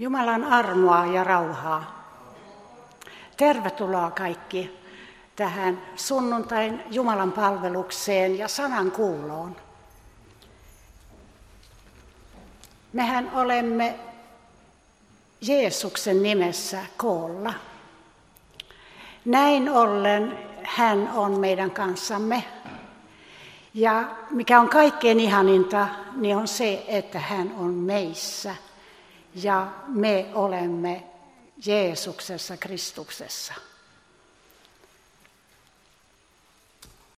Jumalan armoa ja rauhaa. Tervetuloa kaikki tähän sunnuntain Jumalan palvelukseen ja sanan kuuloon. Mehän olemme Jeesuksen nimessä koolla. Näin ollen hän on meidän kanssamme. Ja mikä on kaikkein ihaninta, niin on se, että hän on meissä – ja me olemme Jeesuksessa, Kristuksessa.